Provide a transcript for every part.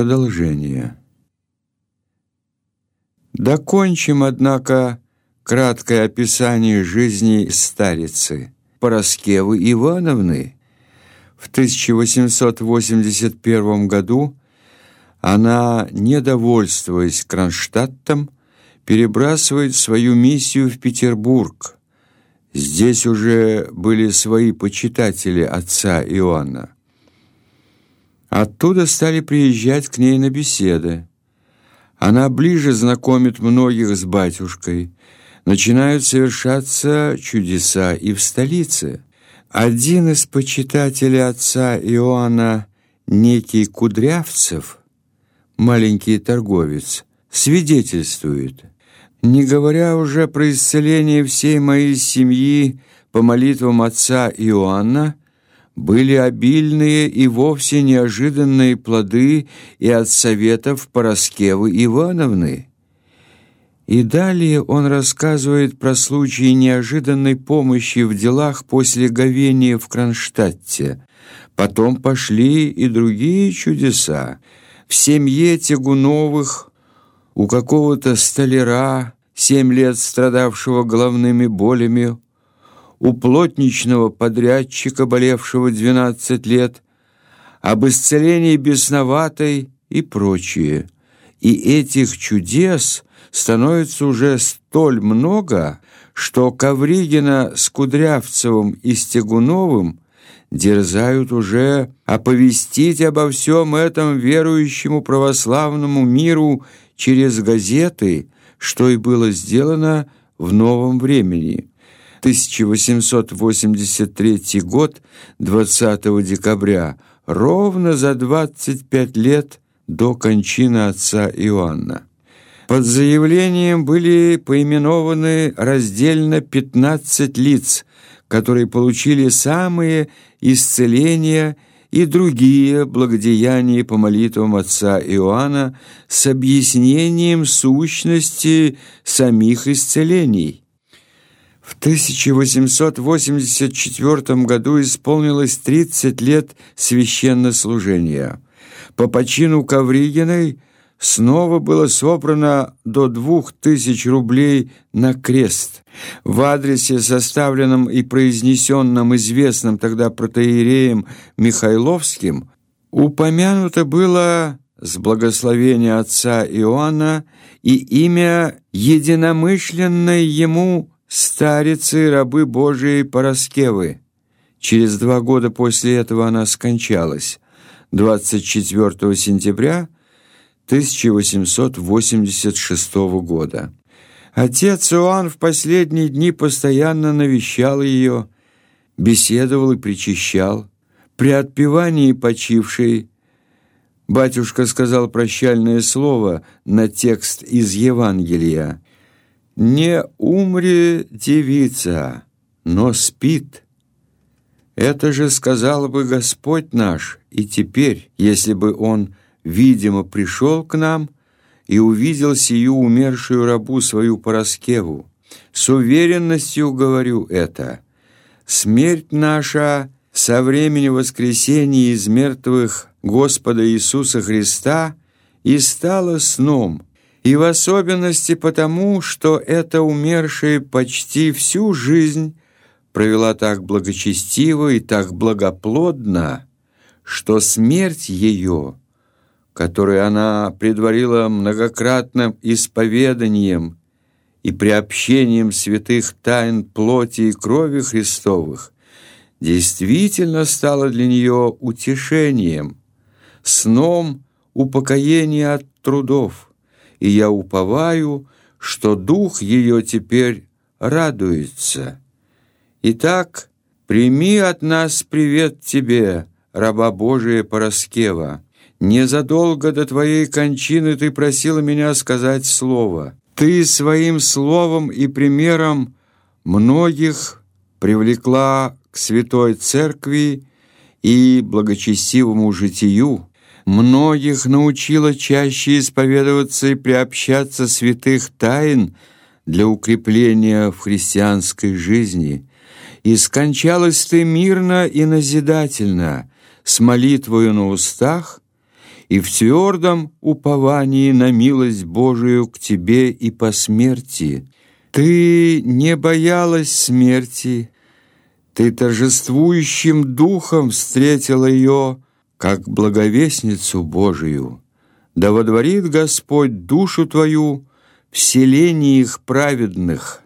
Продолжение. Докончим, однако, краткое описание жизни старицы Пороскевы Ивановны. В 1881 году она, недовольствуясь Кронштадтом, перебрасывает свою миссию в Петербург. Здесь уже были свои почитатели отца Иоанна. Оттуда стали приезжать к ней на беседы. Она ближе знакомит многих с батюшкой. Начинают совершаться чудеса и в столице. Один из почитателей отца Иоанна, некий Кудрявцев, маленький торговец, свидетельствует, не говоря уже про исцеление всей моей семьи по молитвам отца Иоанна, были обильные и вовсе неожиданные плоды и от советов Пороскевы Ивановны. И далее он рассказывает про случаи неожиданной помощи в делах после говения в Кронштадте. Потом пошли и другие чудеса. В семье Тягуновых у какого-то столяра, семь лет страдавшего головными болями, у плотничного подрядчика, болевшего 12 лет, об исцелении бесноватой и прочее. И этих чудес становится уже столь много, что Ковригина с Кудрявцевым и Стегуновым дерзают уже оповестить обо всем этом верующему православному миру через газеты, что и было сделано в новом времени. 1883 год, 20 декабря, ровно за 25 лет до кончины отца Иоанна. Под заявлением были поименованы раздельно 15 лиц, которые получили самые исцеления и другие благодеяния по молитвам отца Иоанна с объяснением сущности самих исцелений. В 1884 году исполнилось 30 лет священнослужения. По почину Ковригиной снова было собрано до двух тысяч рублей на крест. В адресе, составленном и произнесенном известным тогда протеереем Михайловским, упомянуто было с благословения отца Иоанна и имя единомышленной ему старицы рабы Божией Пороскевы. Через два года после этого она скончалась, 24 сентября 1886 года. Отец Иоанн в последние дни постоянно навещал ее, беседовал и причащал. При отпевании почившей батюшка сказал прощальное слово на текст из Евангелия – не умре девица, но спит. Это же сказал бы Господь наш, и теперь, если бы Он, видимо, пришел к нам и увидел сию умершую рабу свою Пороскеву, с уверенностью говорю это, смерть наша со времени воскресения из мертвых Господа Иисуса Христа и стала сном – и в особенности потому, что эта умершая почти всю жизнь провела так благочестиво и так благоплодно, что смерть ее, которую она предварила многократным исповеданием и приобщением святых тайн плоти и крови Христовых, действительно стала для нее утешением, сном упокоение от трудов, и я уповаю, что дух ее теперь радуется. Итак, прими от нас привет тебе, раба Божия Пороскева. Незадолго до твоей кончины ты просила меня сказать слово. Ты своим словом и примером многих привлекла к святой церкви и благочестивому житию, многих научила чаще исповедоваться и приобщаться святых тайн для укрепления в христианской жизни. И скончалась ты мирно и назидательно, с молитвою на устах и в твердом уповании на милость Божию к тебе и по смерти. Ты не боялась смерти, ты торжествующим духом встретила ее, как благовестницу Божию. Да водворит Господь душу твою в селении их праведных».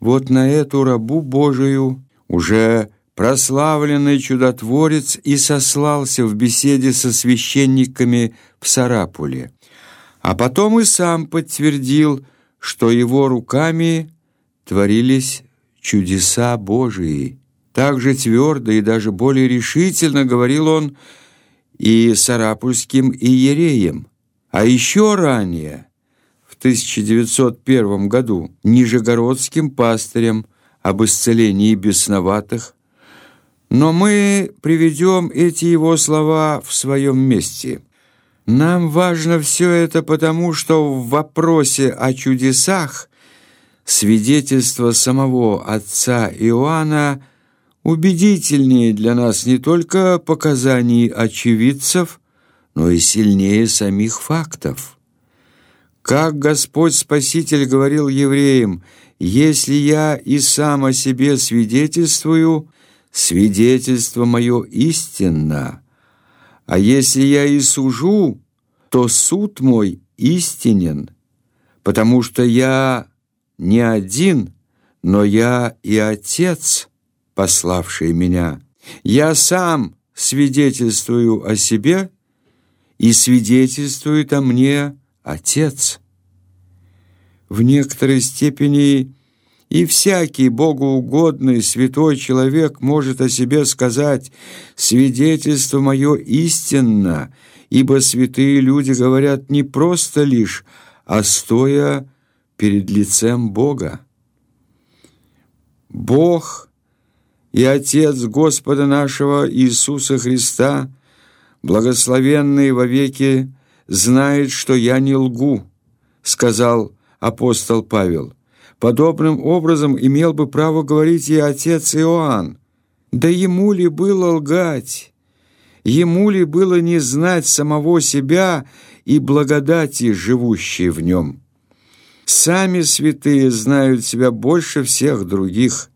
Вот на эту рабу Божию уже прославленный чудотворец и сослался в беседе со священниками в Сарапуле, а потом и сам подтвердил, что его руками творились чудеса Божии. Так же твердо и даже более решительно говорил он и сарапульским иереям. А еще ранее – 1901 году нижегородским пастырем об исцелении бесноватых, но мы приведем эти его слова в своем месте. Нам важно все это потому, что в вопросе о чудесах свидетельство самого отца Иоанна убедительнее для нас не только показаний очевидцев, но и сильнее самих фактов. Как Господь Спаситель говорил евреям, «Если я и сам о себе свидетельствую, свидетельство мое истинно, а если я и сужу, то суд мой истинен, потому что я не один, но я и Отец, пославший меня. Я сам свидетельствую о себе, и свидетельствует о мне Отец. В некоторой степени и всякий богоугодный святой человек может о себе сказать «свидетельство мое истинно», ибо святые люди говорят не просто лишь, а стоя перед лицем Бога. Бог и Отец Господа нашего Иисуса Христа, благословенный во веки, знает, что я не лгу», — сказал апостол Павел. Подобным образом имел бы право говорить и отец Иоанн. Да ему ли было лгать? Ему ли было не знать самого себя и благодати, живущей в нем? Сами святые знают себя больше всех других,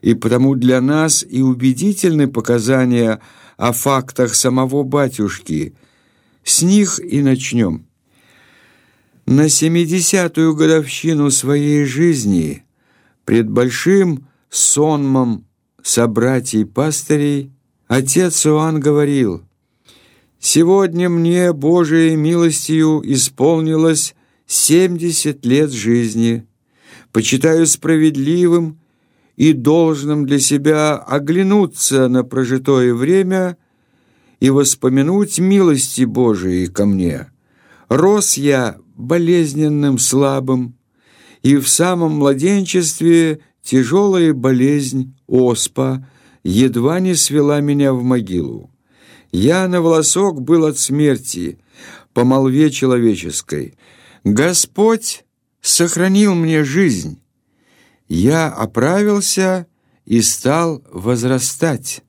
и потому для нас и убедительны показания о фактах самого батюшки – с них и начнем. На семидесятую годовщину своей жизни пред большим сонмом собратьей-пастырей отец Иоанн говорил, «Сегодня мне, Божией милостью, исполнилось семьдесят лет жизни. Почитаю справедливым и должным для себя оглянуться на прожитое время и воспомянуть милости Божией ко мне. Рос я болезненным, слабым, и в самом младенчестве тяжелая болезнь, оспа, едва не свела меня в могилу. Я на волосок был от смерти, по молве человеческой. Господь сохранил мне жизнь. Я оправился и стал возрастать.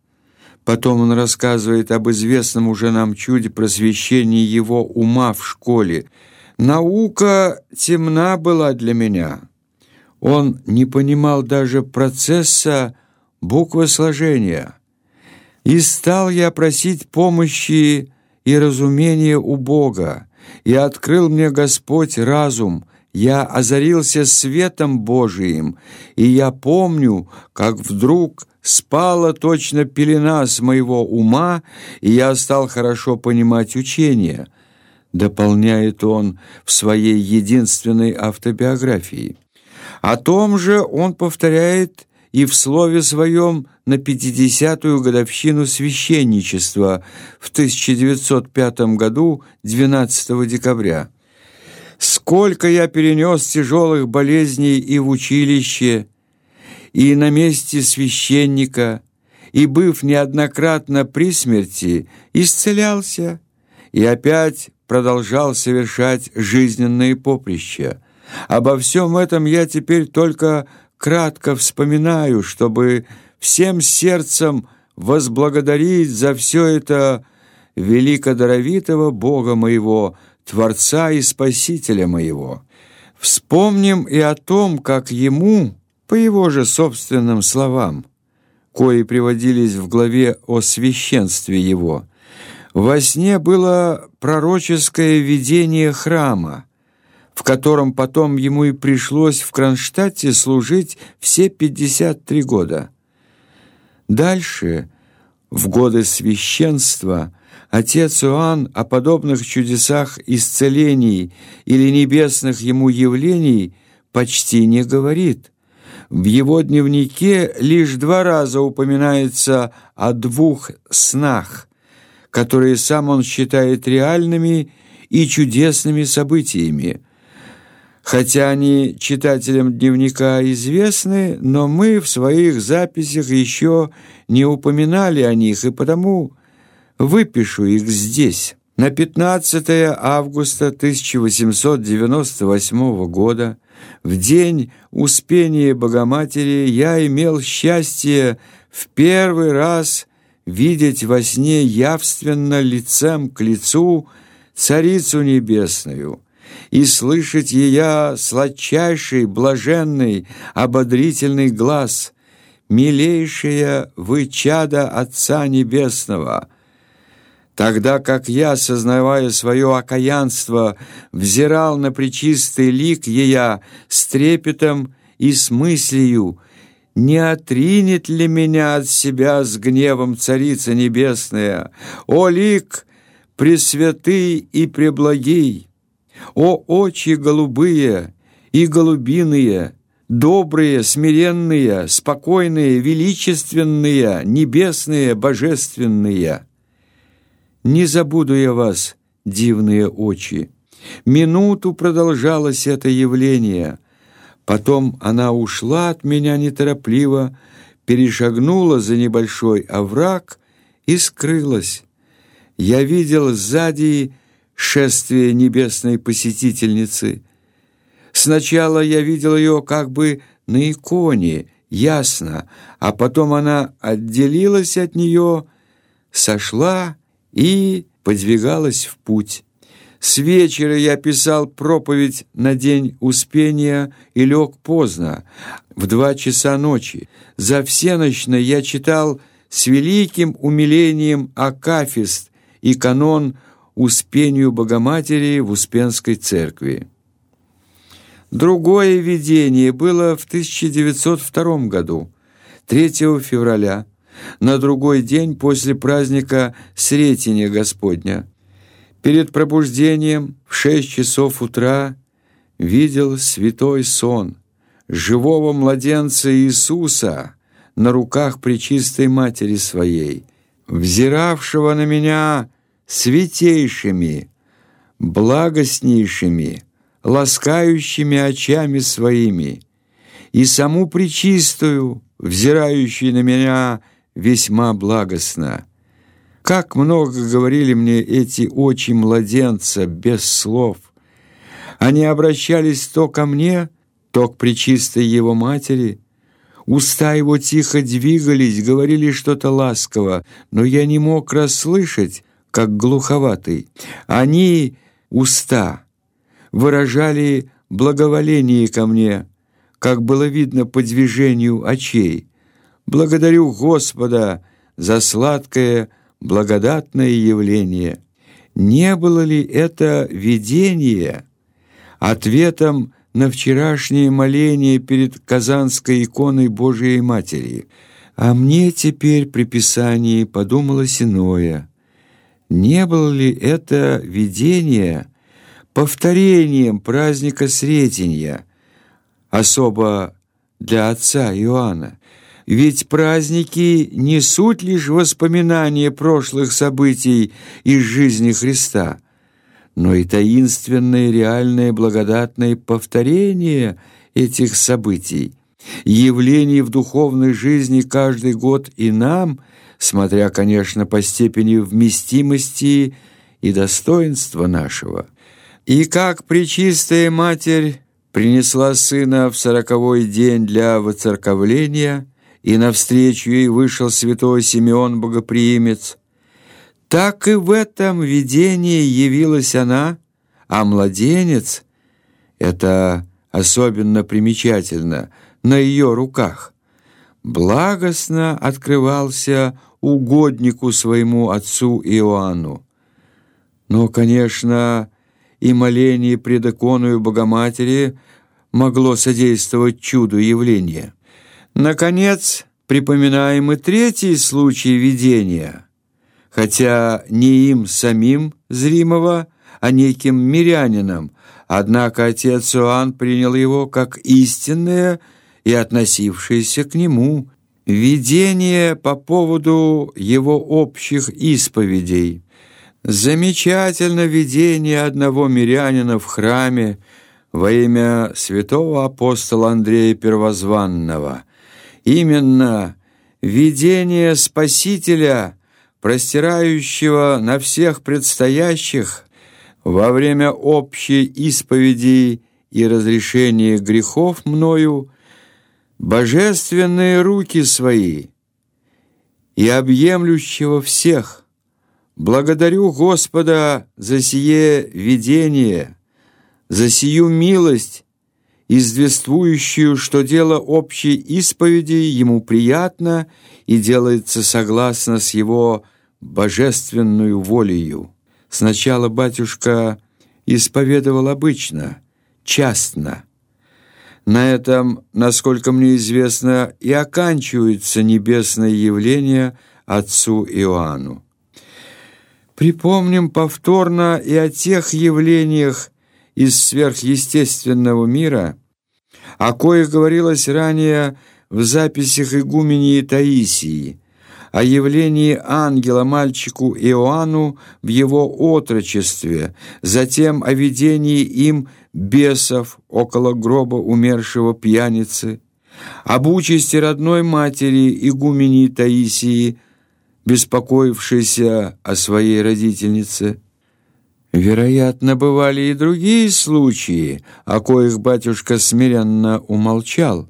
Потом он рассказывает об известном уже нам чуде просвещении его ума в школе. «Наука темна была для меня». Он не понимал даже процесса буквосложения. «И стал я просить помощи и разумение у Бога, и открыл мне Господь разум, я озарился светом Божиим, и я помню, как вдруг спала точно пелена с моего ума, и я стал хорошо понимать учение, дополняет он в своей единственной автобиографии. О том же он повторяет и в слове своем на 50-ю годовщину священничества в 1905 году 12 декабря. Сколько я перенес тяжелых болезней и в училище, и на месте священника, и, быв неоднократно при смерти, исцелялся и опять продолжал совершать жизненные поприща. Обо всем этом я теперь только кратко вспоминаю, чтобы всем сердцем возблагодарить за все это великодоровитого Бога моего, Творца и Спасителя моего. Вспомним и о том, как Ему, по Его же собственным словам, кои приводились в главе о священстве Его, во сне было пророческое видение храма, в котором потом ему и пришлось в Кронштадте служить все 53 года. Дальше, в годы священства, Отец Иоанн о подобных чудесах исцелений или небесных ему явлений почти не говорит. В его дневнике лишь два раза упоминается о двух снах, которые сам он считает реальными и чудесными событиями. Хотя они читателям дневника известны, но мы в своих записях еще не упоминали о них, и потому Выпишу их здесь. На 15 августа 1898 года, в день Успения Богоматери, я имел счастье в первый раз видеть во сне явственно лицем к лицу Царицу Небесную и слышать ее сладчайший, блаженный, ободрительный глаз, «Милейшая вы чада Отца Небесного», Тогда как я, сознавая свое окаянство, взирал на причистый лик ея с трепетом и с мыслью, не отринет ли меня от себя с гневом Царица Небесная? О, лик пресвятый и преблагий! О, очи голубые и голубиные! Добрые, смиренные, спокойные, величественные, небесные, божественные — не забуду я вас, дивные очи. Минуту продолжалось это явление. Потом она ушла от меня неторопливо, перешагнула за небольшой овраг и скрылась. Я видел сзади шествие небесной посетительницы. Сначала я видел ее как бы на иконе, ясно, а потом она отделилась от нее, сошла и подвигалась в путь. С вечера я писал проповедь на день Успения и лег поздно, в два часа ночи. За всеночно я читал с великим умилением Акафист и канон Успению Богоматери в Успенской церкви. Другое видение было в 1902 году, 3 февраля на другой день после праздника Сретения Господня. Перед пробуждением в шесть часов утра видел святой сон живого младенца Иисуса на руках Пречистой Матери Своей, взиравшего на меня святейшими, благостнейшими, ласкающими очами своими, и саму Пречистую, взирающую на меня весьма благостно. Как много говорили мне эти очи младенца без слов. Они обращались то ко мне, то к пречистой его матери. Уста его тихо двигались, говорили что-то ласково, но я не мог расслышать, как глуховатый. Они, уста, выражали благоволение ко мне, как было видно по движению очей. Благодарю Господа за сладкое, благодатное явление. Не было ли это видение ответом на вчерашнее моление перед Казанской иконой Божией Матери? А мне теперь при Писании подумалось иное. Не было ли это видение повторением праздника Сретенья, особо для отца Иоанна? Ведь праздники не суть лишь воспоминания прошлых событий из жизни Христа, но и таинственное реальное благодатное повторение этих событий, явлений в духовной жизни каждый год и нам, смотря, конечно, по степени вместимости и достоинства нашего. И как Пречистая Матерь принесла Сына в сороковой день для воцерковления – и навстречу ей вышел святой Симеон Богоприимец. Так и в этом видении явилась она, а младенец — это особенно примечательно — на ее руках. Благостно открывался угоднику своему отцу Иоанну. Но, конечно, и моление пред иконою Богоматери могло содействовать чуду явления. Наконец, припоминаем и третий случай видения, хотя не им самим зримого, а неким мирянином, однако отец Иоанн принял его как истинное и относившееся к нему видение по поводу его общих исповедей. Замечательно видение одного мирянина в храме во имя святого апостола Андрея Первозванного – Именно видение Спасителя, простирающего на всех предстоящих во время общей исповеди и разрешения грехов мною, божественные руки свои и объемлющего всех. Благодарю Господа за сие видение, за сию милость, извествующую, что дело общей исповеди ему приятно и делается согласно с его божественную волею. Сначала батюшка исповедовал обычно, частно. На этом, насколько мне известно, и оканчивается небесное явление отцу Иоанну. Припомним повторно и о тех явлениях из сверхъестественного мира – о коих говорилось ранее в записях игумении Таисии, о явлении ангела мальчику Иоанну в его отрочестве, затем о видении им бесов около гроба умершего пьяницы, об участи родной матери игумении Таисии, беспокоившейся о своей родительнице, Вероятно, бывали и другие случаи, о коих батюшка смиренно умолчал.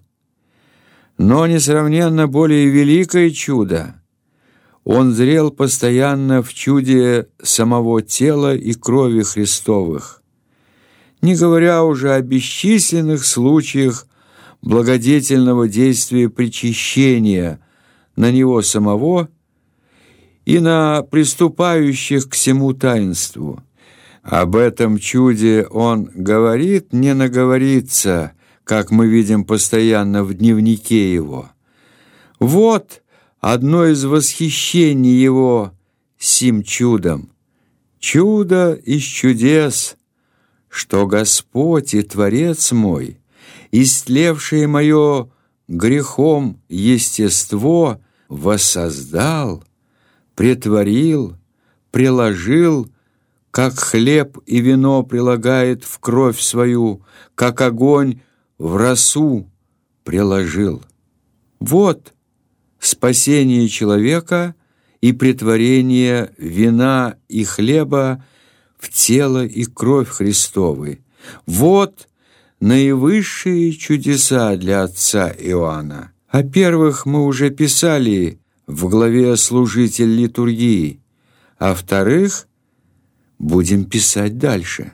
Но, несравненно, более великое чудо. Он зрел постоянно в чуде самого тела и крови Христовых, не говоря уже о бесчисленных случаях благодетельного действия причащения на него самого и на приступающих к всему таинству. Об этом чуде он говорит, не наговорится, как мы видим постоянно в дневнике его. Вот одно из восхищений его сим чудом. Чудо из чудес, что Господь и Творец мой, истлевшее мое грехом естество, воссоздал, притворил, приложил как хлеб и вино прилагает в кровь свою, как огонь в росу приложил. Вот спасение человека и претворение вина и хлеба в тело и кровь Христовы. Вот наивысшие чудеса для отца Иоанна. О первых мы уже писали в главе «Служитель литургии», а вторых – Будем писать дальше.